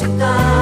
buscar.